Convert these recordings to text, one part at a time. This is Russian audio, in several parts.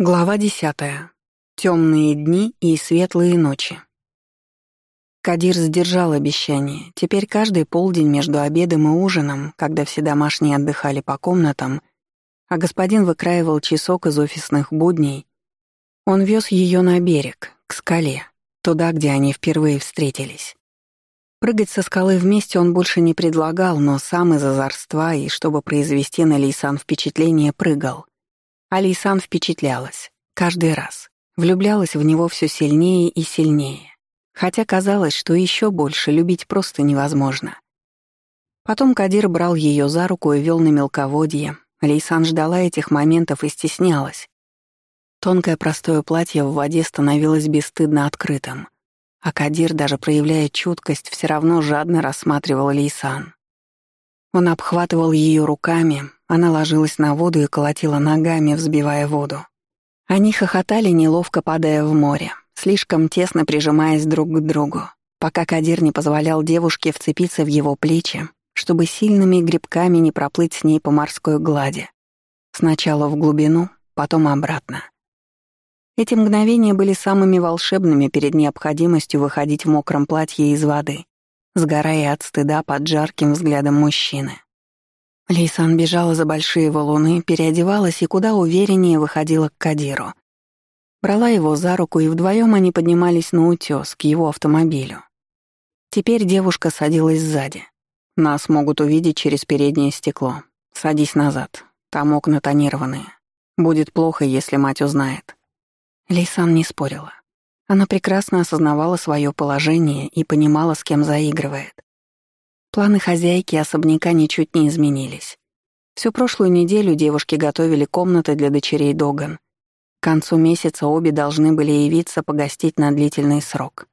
Глава десятая. Темные дни и светлые ночи. Кадир сдержал обещание. Теперь каждый полдень между обедом и ужином, когда все домашние отдыхали по комнатам, а господин выкраивал часок из офисных будней, он вез ее на берег, к скале, туда, где они впервые встретились. Прыгать со скалы вместе он больше не предлагал, но сам из озорства и, чтобы произвести на Лейсан впечатление, прыгал — Алисан впечатлялась. Каждый раз. Влюблялась в него все сильнее и сильнее. Хотя казалось, что еще больше любить просто невозможно. Потом Кадир брал ее за руку и вел на мелководье. Лейсан ждала этих моментов и стеснялась. Тонкое простое платье в воде становилось бесстыдно открытым. А Кадир, даже проявляя чуткость, все равно жадно рассматривал Лейсан. Он обхватывал ее руками, она ложилась на воду и колотила ногами, взбивая воду. Они хохотали, неловко падая в море, слишком тесно прижимаясь друг к другу, пока Кадир не позволял девушке вцепиться в его плечи, чтобы сильными грибками не проплыть с ней по морской глади. Сначала в глубину, потом обратно. Эти мгновения были самыми волшебными перед необходимостью выходить в мокром платье из воды, сгорая от стыда под жарким взглядом мужчины. Лейсан бежала за большие валуны, переодевалась и куда увереннее выходила к Кадиру. Брала его за руку, и вдвоем они поднимались на утёс к его автомобилю. Теперь девушка садилась сзади. Нас могут увидеть через переднее стекло. Садись назад. Там окна тонированные. Будет плохо, если мать узнает. Лейсан не спорила. Она прекрасно осознавала свое положение и понимала, с кем заигрывает. Планы хозяйки особняка ничуть не изменились. Всю прошлую неделю девушки готовили комнаты для дочерей Доган. К концу месяца обе должны были явиться погостить на длительный срок.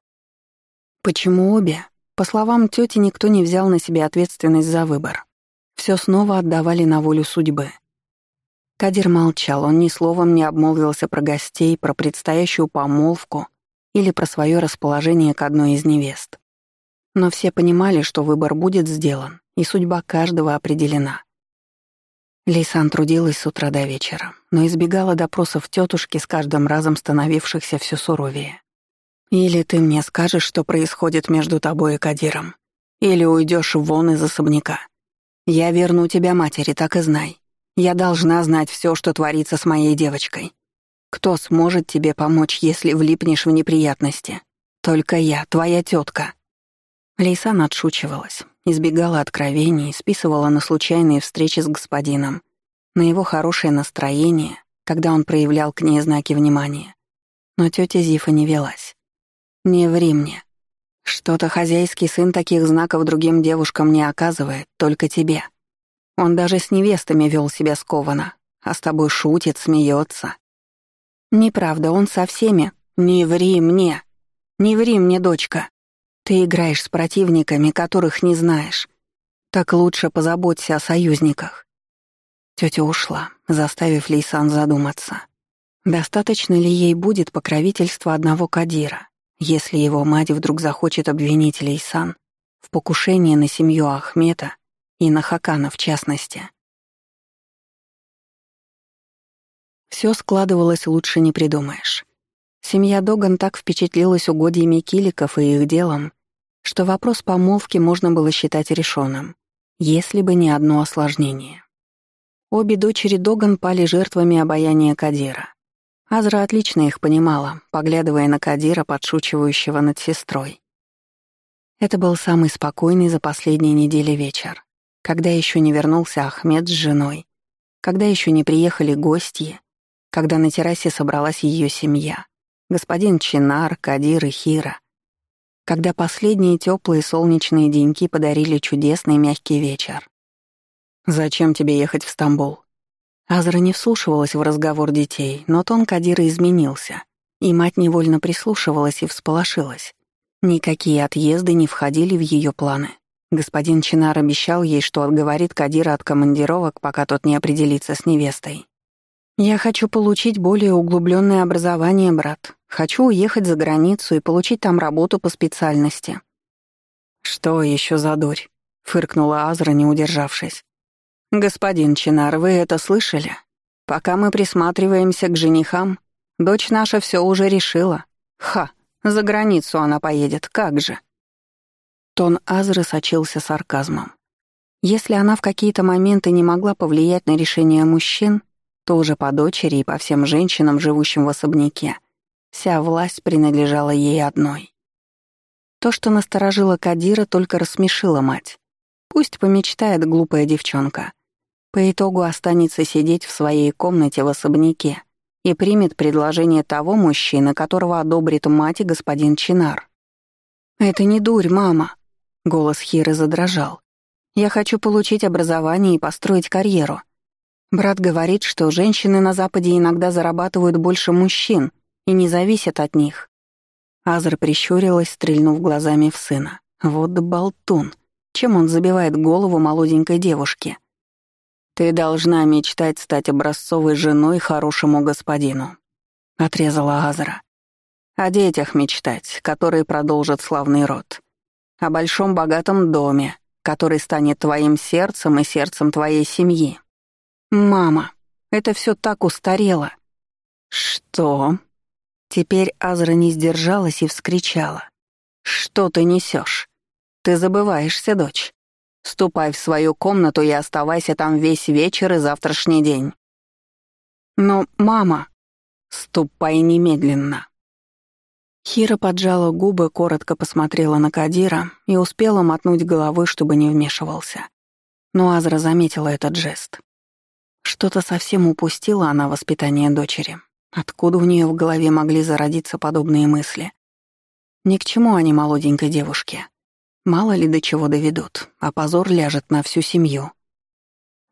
Почему обе? По словам тети, никто не взял на себя ответственность за выбор. Все снова отдавали на волю судьбы. Кадир молчал, он ни словом не обмолвился про гостей, про предстоящую помолвку или про свое расположение к одной из невест. Но все понимали, что выбор будет сделан, и судьба каждого определена. Лейсан трудилась с утра до вечера, но избегала допросов тетушки с каждым разом становившихся все суровее. «Или ты мне скажешь, что происходит между тобой и Кадиром, или уйдешь вон из особняка. Я верну тебя матери, так и знай. Я должна знать все, что творится с моей девочкой. Кто сможет тебе помочь, если влипнешь в неприятности? Только я, твоя тетка. Лейсан отшучивалась, избегала откровений, списывала на случайные встречи с господином, на его хорошее настроение, когда он проявлял к ней знаки внимания. Но тетя Зифа не велась. «Не ври мне. Что-то хозяйский сын таких знаков другим девушкам не оказывает, только тебе. Он даже с невестами вел себя скованно, а с тобой шутит, смеется. Неправда, он со всеми. Не ври мне. Не ври мне, дочка. Ты играешь с противниками, которых не знаешь. Так лучше позаботься о союзниках. Тетя ушла, заставив Лейсан задуматься. Достаточно ли ей будет покровительства одного Кадира, если его мать вдруг захочет обвинить Лейсан в покушении на семью Ахмета и на Хакана в частности? Все складывалось лучше не придумаешь. Семья Доган так впечатлилась угодьями киликов и их делом, что вопрос помолвки можно было считать решенным, если бы не одно осложнение. Обе дочери Доган пали жертвами обаяния Кадира. Азра отлично их понимала, поглядывая на Кадира, подшучивающего над сестрой. Это был самый спокойный за последние недели вечер, когда еще не вернулся Ахмед с женой, когда еще не приехали гости, когда на террасе собралась ее семья, господин Чинар, Кадир и Хира, когда последние теплые солнечные деньки подарили чудесный мягкий вечер. «Зачем тебе ехать в Стамбул?» Азра не вслушивалась в разговор детей, но тон Кадира изменился, и мать невольно прислушивалась и всполошилась. Никакие отъезды не входили в ее планы. Господин Чинар обещал ей, что отговорит Кадира от командировок, пока тот не определится с невестой. «Я хочу получить более углубленное образование, брат. Хочу уехать за границу и получить там работу по специальности». «Что еще за дурь?» — фыркнула Азра, не удержавшись. «Господин Чинар, вы это слышали? Пока мы присматриваемся к женихам, дочь наша все уже решила. Ха, за границу она поедет, как же. Тон Азры сочился сарказмом. Если она в какие-то моменты не могла повлиять на решение мужчин, то уже по дочери и по всем женщинам, живущим в особняке, вся власть принадлежала ей одной. То, что насторожило Кадира, только рассмешило мать. Пусть помечтает глупая девчонка. По итогу останется сидеть в своей комнате в особняке и примет предложение того мужчины, которого одобрит мать и господин Чинар. «Это не дурь, мама», — голос Хиры задрожал. «Я хочу получить образование и построить карьеру. Брат говорит, что женщины на Западе иногда зарабатывают больше мужчин и не зависят от них. Азра прищурилась, стрельнув глазами в сына. Вот болтун. Чем он забивает голову молоденькой девушке? «Ты должна мечтать стать образцовой женой хорошему господину», — отрезала Азра. «О детях мечтать, которые продолжат славный род. О большом богатом доме, который станет твоим сердцем и сердцем твоей семьи. Мама, это все так устарело». «Что?» Теперь Азра не сдержалась и вскричала. «Что ты несешь? Ты забываешься, дочь. Ступай в свою комнату и оставайся там весь вечер и завтрашний день». «Но, мама...» «Ступай немедленно». Хира поджала губы, коротко посмотрела на Кадира и успела мотнуть головой, чтобы не вмешивался. Но Азра заметила этот жест. Что-то совсем упустила она воспитание дочери. Откуда у нее в голове могли зародиться подобные мысли? Ни к чему они молоденькой девушке. Мало ли до чего доведут, а позор ляжет на всю семью.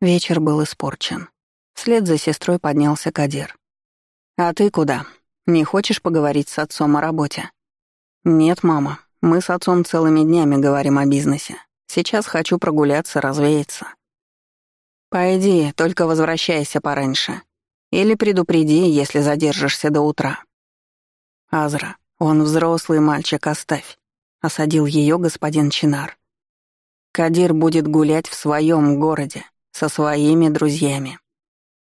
Вечер был испорчен. Вслед за сестрой поднялся Кадир. «А ты куда? Не хочешь поговорить с отцом о работе?» «Нет, мама. Мы с отцом целыми днями говорим о бизнесе. Сейчас хочу прогуляться, развеяться». «Пойди, только возвращайся пораньше. Или предупреди, если задержишься до утра. Азра, он взрослый мальчик, оставь. Осадил ее господин Чинар. Кадир будет гулять в своем городе, со своими друзьями.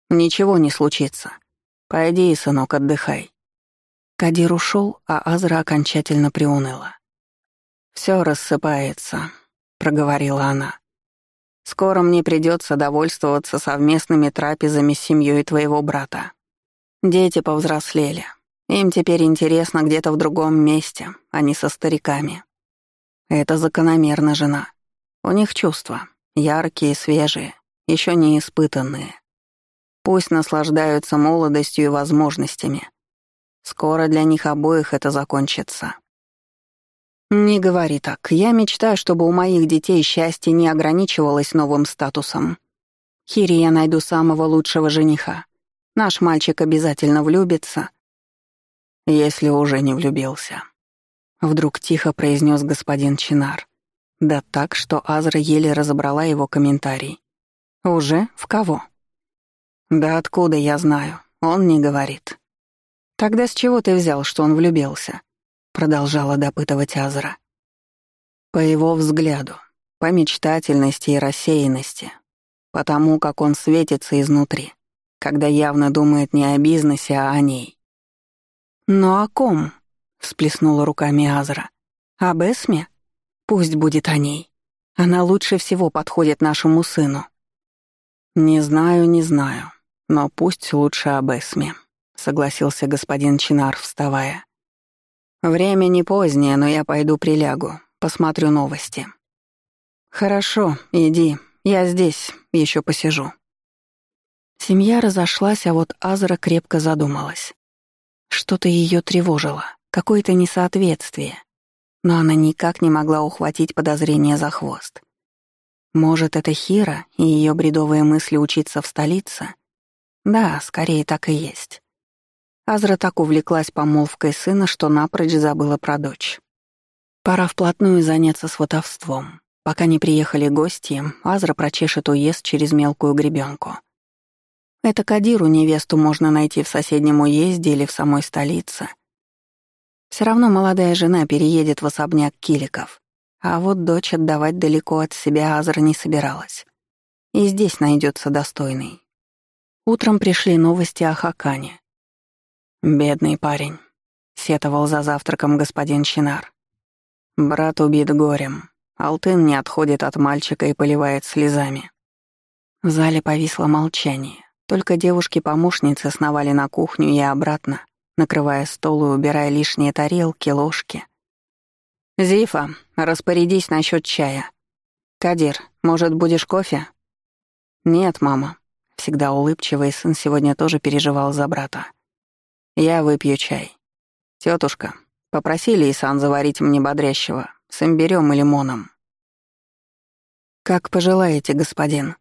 Ничего не случится. Пойди, сынок, отдыхай. Кадир ушел, а Азра окончательно приуныла. Все рассыпается, проговорила она. Скоро мне придется довольствоваться совместными трапезами с семьей твоего брата. Дети повзрослели. Им теперь интересно где-то в другом месте, а не со стариками. Это закономерно, жена. У них чувства. Яркие, свежие, еще не испытанные. Пусть наслаждаются молодостью и возможностями. Скоро для них обоих это закончится. «Не говори так. Я мечтаю, чтобы у моих детей счастье не ограничивалось новым статусом. Хири я найду самого лучшего жениха. Наш мальчик обязательно влюбится». «Если уже не влюбился», — вдруг тихо произнес господин Чинар. Да так, что Азра еле разобрала его комментарий. «Уже? В кого?» «Да откуда я знаю? Он не говорит». «Тогда с чего ты взял, что он влюбился?» Продолжала допытывать Азра. По его взгляду, по мечтательности и рассеянности, по тому, как он светится изнутри, когда явно думает не о бизнесе, а о ней. «Но о ком?» — всплеснула руками Азра. «Об Эсме? Пусть будет о ней. Она лучше всего подходит нашему сыну». «Не знаю, не знаю, но пусть лучше об Эсме», — согласился господин Чинар, вставая. Время не позднее, но я пойду прилягу, посмотрю новости. Хорошо, иди. Я здесь, еще посижу. Семья разошлась, а вот Азра крепко задумалась. Что-то ее тревожило, какое-то несоответствие. Но она никак не могла ухватить подозрение за хвост. Может, это Хира и ее бредовые мысли учиться в столице? Да, скорее так и есть. Азра так увлеклась помолвкой сына, что напрочь забыла про дочь. Пора вплотную заняться сватовством. Пока не приехали гости, Азра прочешет уезд через мелкую гребенку. Это Кадиру невесту можно найти в соседнем уезде или в самой столице. Все равно молодая жена переедет в особняк Киликов, а вот дочь отдавать далеко от себя Азра не собиралась. И здесь найдется достойный. Утром пришли новости о Хакане. «Бедный парень», — сетовал за завтраком господин Чинар. «Брат убит горем. Алтын не отходит от мальчика и поливает слезами». В зале повисло молчание. Только девушки-помощницы сновали на кухню и обратно, накрывая стол и убирая лишние тарелки, ложки. «Зифа, распорядись насчет чая. Кадир, может, будешь кофе?» «Нет, мама», Всегда улыбчивый сын сегодня тоже переживал за брата. «Я выпью чай. Тетушка, попросили Исан заварить мне бодрящего, с имбирём и лимоном». «Как пожелаете, господин».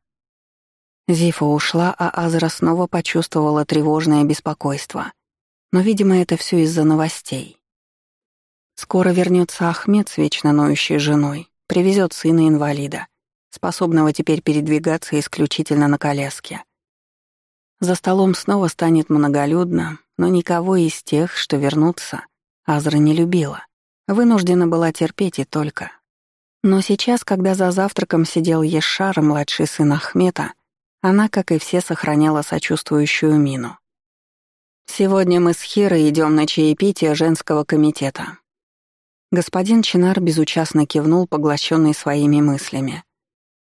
Зифа ушла, а Азра снова почувствовала тревожное беспокойство. Но, видимо, это все из-за новостей. Скоро вернется Ахмед с вечно ноющей женой, привезет сына-инвалида способного теперь передвигаться исключительно на коляске. За столом снова станет многолюдно, но никого из тех, что вернутся, Азра не любила. Вынуждена была терпеть и только. Но сейчас, когда за завтраком сидел Ешар, младший сын Ахмета, она, как и все, сохраняла сочувствующую мину. «Сегодня мы с Хирой идем на чаепитие женского комитета». Господин Чинар безучастно кивнул, поглощенный своими мыслями.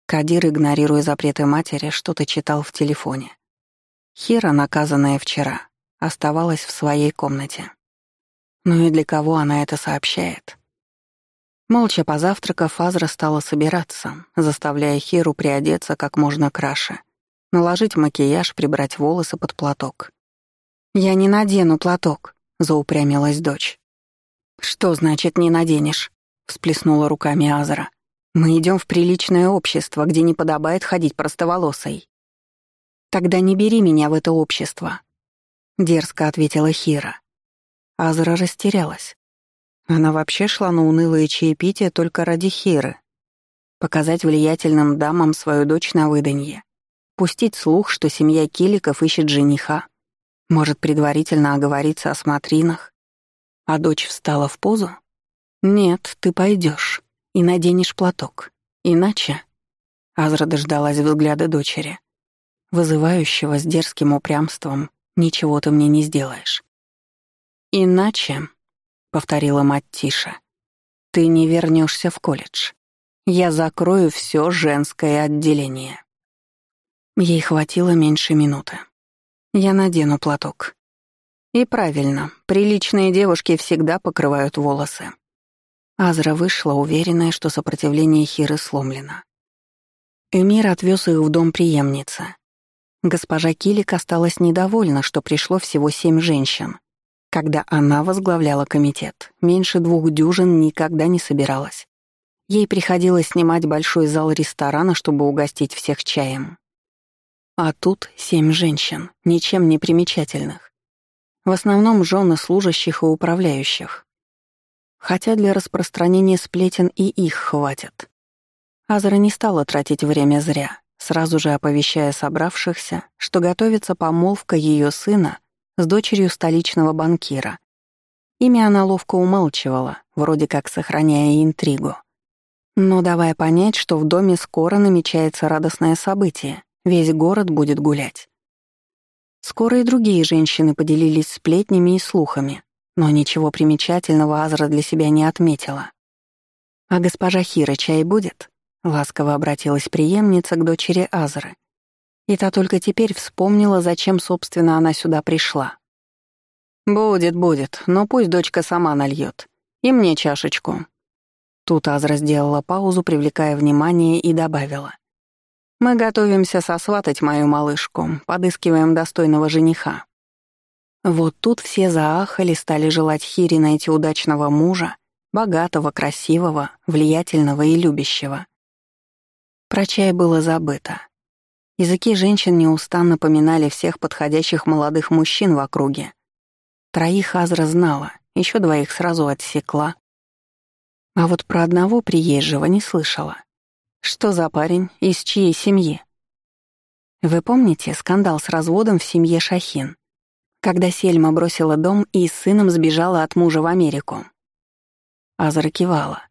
Кадир, игнорируя запреты матери, что-то читал в телефоне. Хира, наказанная вчера, оставалась в своей комнате. Ну и для кого она это сообщает? Молча позавтракав, Азра стала собираться, заставляя Хиру приодеться как можно краше, наложить макияж, прибрать волосы под платок. «Я не надену платок», — заупрямилась дочь. «Что значит «не наденешь»?» — всплеснула руками Азра. Мы идем в приличное общество, где не подобает ходить простоволосой. Тогда не бери меня в это общество, дерзко ответила Хира. Азра растерялась. Она вообще шла на унылое чаепитие только ради Хиры. Показать влиятельным дамам свою дочь на выданье. Пустить слух, что семья Киликов ищет жениха. Может, предварительно оговориться о смотринах. А дочь встала в позу? «Нет, ты пойдешь и наденешь платок. Иначе...» Азра дождалась взгляда дочери. Вызывающего с дерзким упрямством «Ничего ты мне не сделаешь». «Иначе», — повторила мать тише, — «ты не вернешься в колледж. Я закрою все женское отделение». Ей хватило меньше минуты. Я надену платок. И правильно, приличные девушки всегда покрывают волосы. Азра вышла, уверенная, что сопротивление Хиры сломлено. Эмир отвез их в дом преемницы. Госпожа Килик осталась недовольна, что пришло всего семь женщин. Когда она возглавляла комитет, меньше двух дюжин никогда не собиралась. Ей приходилось снимать большой зал ресторана, чтобы угостить всех чаем. А тут семь женщин, ничем не примечательных. В основном жены служащих и управляющих хотя для распространения сплетен и их хватит. Азра не стала тратить время зря, сразу же оповещая собравшихся, что готовится помолвка ее сына с дочерью столичного банкира. Имя она ловко умалчивала, вроде как сохраняя интригу. Но давая понять, что в доме скоро намечается радостное событие, весь город будет гулять. Скоро и другие женщины поделились сплетнями и слухами, но ничего примечательного Азра для себя не отметила. «А госпожа Хира чай будет?» — ласково обратилась преемница к дочери Азры. И та только теперь вспомнила, зачем, собственно, она сюда пришла. «Будет, будет, но пусть дочка сама нальет. И мне чашечку». Тут Азра сделала паузу, привлекая внимание, и добавила. «Мы готовимся сосватать мою малышку, подыскиваем достойного жениха. Вот тут все заахали, стали желать Хире найти удачного мужа, богатого, красивого, влиятельного и любящего. Про чай было забыто. Языки женщин неустанно поминали всех подходящих молодых мужчин в округе. Троих Азра знала, еще двоих сразу отсекла. А вот про одного приезжего не слышала. Что за парень, из чьей семьи? Вы помните скандал с разводом в семье Шахин? когда Сельма бросила дом и с сыном сбежала от мужа в Америку. Азра кивала.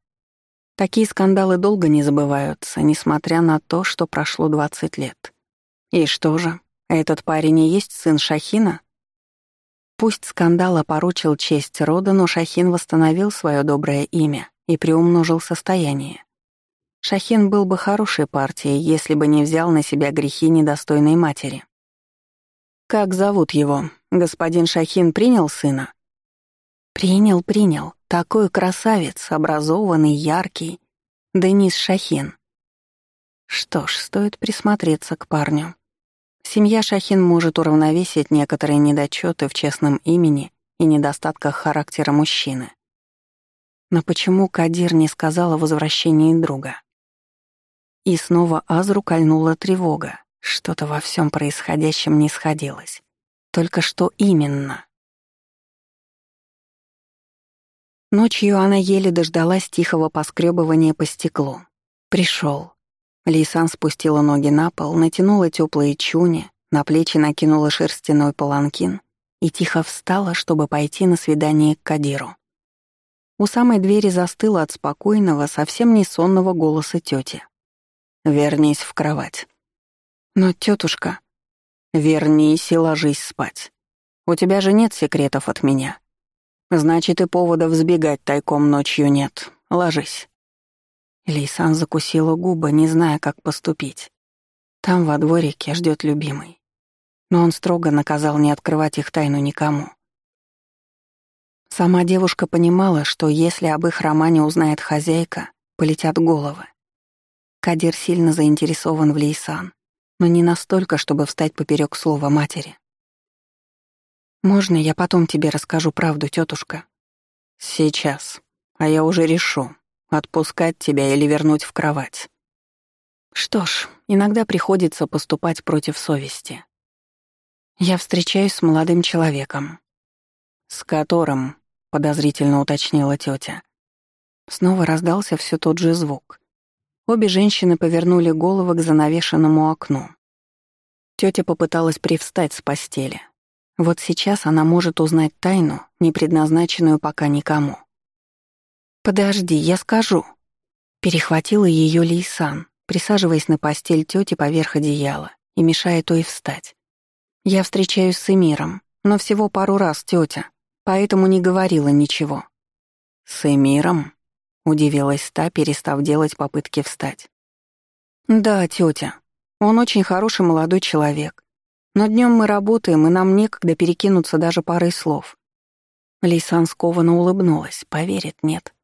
Такие скандалы долго не забываются, несмотря на то, что прошло 20 лет. И что же? этот парень и есть сын Шахина?» Пусть скандал опорочил честь рода, но Шахин восстановил свое доброе имя и приумножил состояние. Шахин был бы хорошей партией, если бы не взял на себя грехи недостойной матери. «Как зовут его? Господин Шахин принял сына?» «Принял, принял. Такой красавец, образованный, яркий. Денис Шахин». Что ж, стоит присмотреться к парню. Семья Шахин может уравновесить некоторые недочеты в честном имени и недостатках характера мужчины. Но почему Кадир не сказал о возвращении друга? И снова Азру кольнула тревога. Что-то во всем происходящем не сходилось. Только что именно? Ночью она еле дождалась тихого поскребывания по стеклу. Пришел. Лейсан спустила ноги на пол, натянула теплые чуни, на плечи накинула шерстяной паланкин и тихо встала, чтобы пойти на свидание к Кадиру. У самой двери застыла от спокойного, совсем не сонного голоса тети. «Вернись в кровать». «Но, тетушка...» «Вернись и ложись спать. У тебя же нет секретов от меня. Значит, и поводов сбегать тайком ночью нет. Ложись». Лейсан закусила губы, не зная, как поступить. Там, во дворике, ждет любимый. Но он строго наказал не открывать их тайну никому. Сама девушка понимала, что если об их романе узнает хозяйка, полетят головы. Кадир сильно заинтересован в Лейсан, но не настолько, чтобы встать поперек слова матери. «Можно я потом тебе расскажу правду, тетушка?» «Сейчас. А я уже решу, отпускать тебя или вернуть в кровать». Что ж, иногда приходится поступать против совести. Я встречаюсь с молодым человеком. «С которым?» — подозрительно уточнила тетя. Снова раздался все тот же звук. Обе женщины повернули головы к занавешенному окну. Тетя попыталась привстать с постели. Вот сейчас она может узнать тайну, не предназначенную пока никому. «Подожди, я скажу». Перехватила ее Лейсан, присаживаясь на постель тети поверх одеяла и мешая той встать. «Я встречаюсь с Эмиром, но всего пару раз, тетя, поэтому не говорила ничего». «С Эмиром?» — удивилась та, перестав делать попытки встать. «Да, тетя. Он очень хороший молодой человек. Но днем мы работаем, и нам некогда перекинуться даже парой слов». Лейсан скованно улыбнулась. Поверит, нет.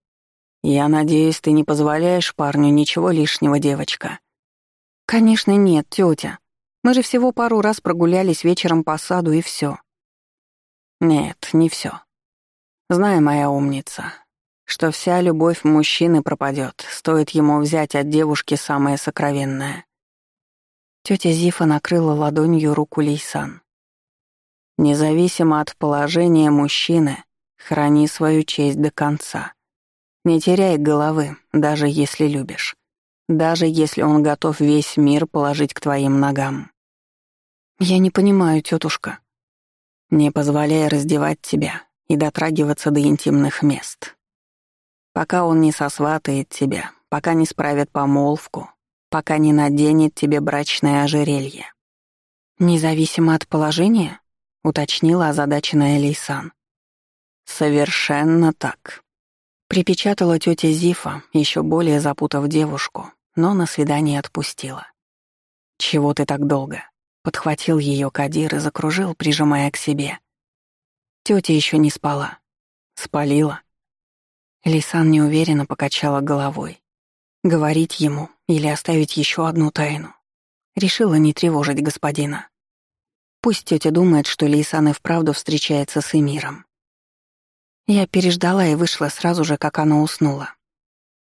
«Я надеюсь, ты не позволяешь парню ничего лишнего, девочка?» «Конечно нет, тетя. Мы же всего пару раз прогулялись вечером по саду, и все. «Нет, не все. Знай, моя умница, что вся любовь мужчины пропадет, стоит ему взять от девушки самое сокровенное. Тетя Зифа накрыла ладонью руку Лейсан. Независимо от положения мужчины, храни свою честь до конца. Не теряй головы, даже если любишь. Даже если он готов весь мир положить к твоим ногам. Я не понимаю, тетушка. Не позволяй раздевать тебя и дотрагиваться до интимных мест. Пока он не сосватает тебя, пока не справит помолвку, пока не наденет тебе брачное ожерелье. Независимо от положения, уточнила озадаченная Лейсан. Совершенно так. Припечатала тетя Зифа, еще более запутав девушку, но на свидание отпустила. «Чего ты так долго?» Подхватил ее Кадир и закружил, прижимая к себе. Тетя еще не спала. Спалила. Лисан неуверенно покачала головой. Говорить ему или оставить еще одну тайну. Решила не тревожить господина. Пусть тетя думает, что Лейсан и вправду встречается с Эмиром. Я переждала и вышла сразу же, как она уснула.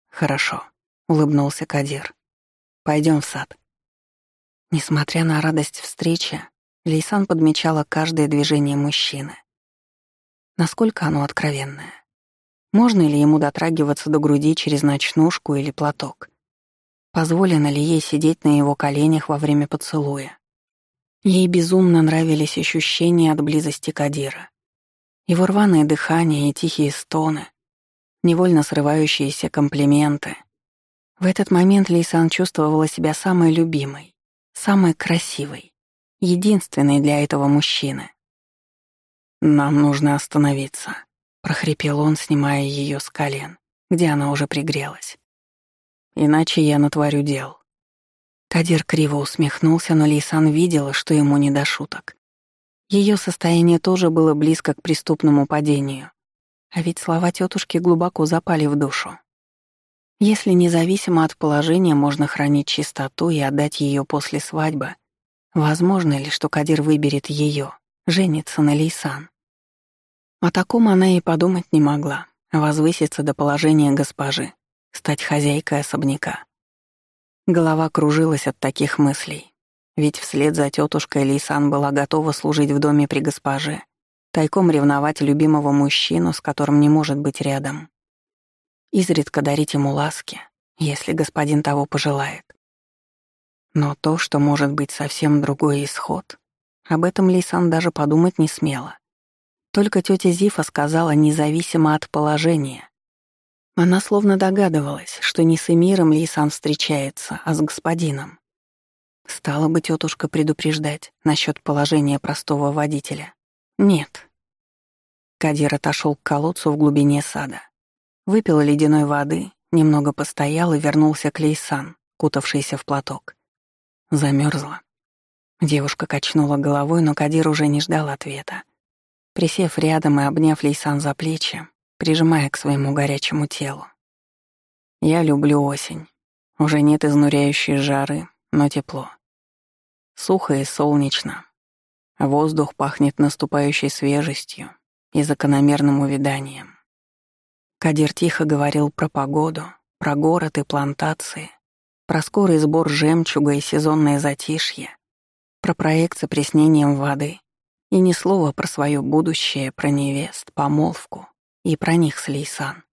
«Хорошо», — улыбнулся Кадир. Пойдем в сад». Несмотря на радость встречи, Лейсан подмечала каждое движение мужчины. Насколько оно откровенное. Можно ли ему дотрагиваться до груди через ночнушку или платок? Позволено ли ей сидеть на его коленях во время поцелуя? Ей безумно нравились ощущения от близости Кадира. Его рваное дыхание и тихие стоны, невольно срывающиеся комплименты. В этот момент Лейсан чувствовала себя самой любимой, самой красивой единственный для этого мужчины. «Нам нужно остановиться», — прохрипел он, снимая ее с колен, где она уже пригрелась. «Иначе я натворю дел». Кадир криво усмехнулся, но Лейсан видела, что ему не до шуток. Ее состояние тоже было близко к преступному падению. А ведь слова тетушки глубоко запали в душу. Если независимо от положения можно хранить чистоту и отдать ее после свадьбы, возможно ли, что Кадир выберет ее, женится на Лейсан? О таком она и подумать не могла, возвыситься до положения госпожи, стать хозяйкой особняка. Голова кружилась от таких мыслей, ведь вслед за тетушкой Лейсан была готова служить в доме при госпоже, тайком ревновать любимого мужчину, с которым не может быть рядом изредка дарить ему ласки, если господин того пожелает. Но то, что может быть совсем другой исход, об этом Лейсан даже подумать не смела. Только тетя Зифа сказала независимо от положения. Она словно догадывалась, что не с Эмиром Лейсан встречается, а с господином. Стала бы тетушка предупреждать насчет положения простого водителя. Нет. Кадир отошел к колодцу в глубине сада. Выпил ледяной воды, немного постоял и вернулся к Лейсан, кутавшийся в платок. Замерзла. Девушка качнула головой, но Кадир уже не ждал ответа. Присев рядом и обняв Лейсан за плечи, прижимая к своему горячему телу. «Я люблю осень. Уже нет изнуряющей жары, но тепло. Сухо и солнечно. Воздух пахнет наступающей свежестью и закономерным увяданием. Кадир тихо говорил про погоду, про город и плантации, про скорый сбор жемчуга и сезонное затишье, про проект с опреснением воды и ни слова про свое будущее, про невест, помолвку и про них с Лейсан.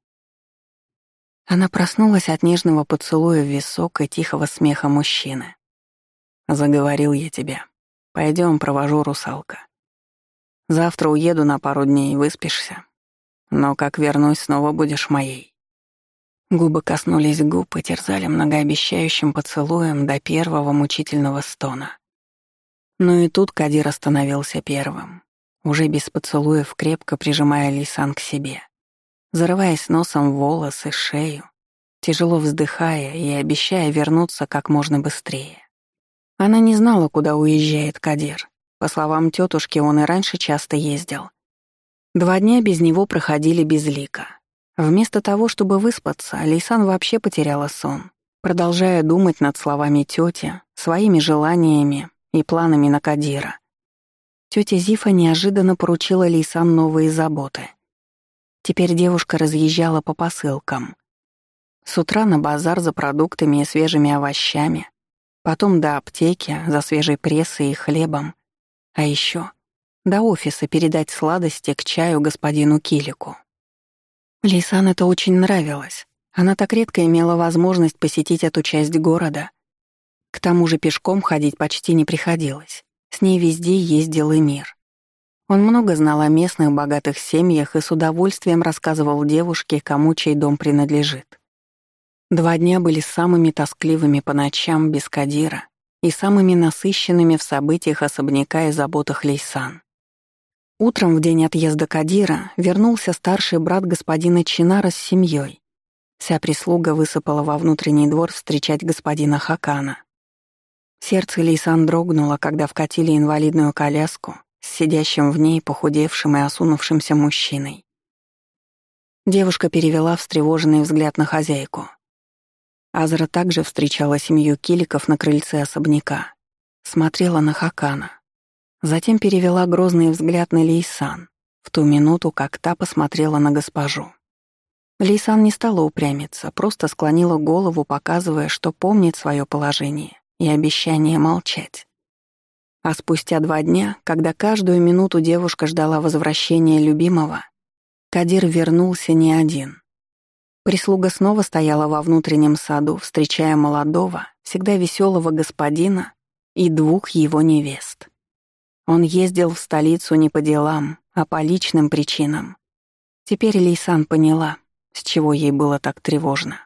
Она проснулась от нежного поцелуя в висок и тихого смеха мужчины. «Заговорил я тебя. Пойдем, провожу русалка. Завтра уеду на пару дней, выспишься. Но как вернусь, снова будешь моей. Губы коснулись губ и терзали многообещающим поцелуем до первого мучительного стона. Но и тут Кадир остановился первым, уже без поцелуев, крепко прижимая Лисан к себе, зарываясь носом в волосы, шею, тяжело вздыхая и обещая вернуться как можно быстрее. Она не знала, куда уезжает Кадир. По словам тетушки, он и раньше часто ездил — Два дня без него проходили безлико. Вместо того, чтобы выспаться, Лейсан вообще потеряла сон, продолжая думать над словами тети, своими желаниями и планами на Кадира. Тетя Зифа неожиданно поручила Лейсан новые заботы. Теперь девушка разъезжала по посылкам. С утра на базар за продуктами и свежими овощами, потом до аптеки за свежей прессой и хлебом, а еще до офиса передать сладости к чаю господину Килику. Лейсан это очень нравилось. Она так редко имела возможность посетить эту часть города. К тому же пешком ходить почти не приходилось. С ней везде ездил и мир. Он много знал о местных богатых семьях и с удовольствием рассказывал девушке, кому чей дом принадлежит. Два дня были самыми тоскливыми по ночам без Кадира и самыми насыщенными в событиях особняка и заботах Лейсан. Утром в день отъезда Кадира вернулся старший брат господина Чинара с семьей. Вся прислуга высыпала во внутренний двор встречать господина Хакана. Сердце Лейсан дрогнуло, когда вкатили инвалидную коляску с сидящим в ней похудевшим и осунувшимся мужчиной. Девушка перевела встревоженный взгляд на хозяйку. Азра также встречала семью киликов на крыльце особняка. Смотрела на Хакана. Затем перевела грозный взгляд на Лейсан, в ту минуту, как та посмотрела на госпожу. Лейсан не стала упрямиться, просто склонила голову, показывая, что помнит свое положение и обещание молчать. А спустя два дня, когда каждую минуту девушка ждала возвращения любимого, Кадир вернулся не один. Прислуга снова стояла во внутреннем саду, встречая молодого, всегда веселого господина и двух его невест. Он ездил в столицу не по делам, а по личным причинам. Теперь Лейсан поняла, с чего ей было так тревожно.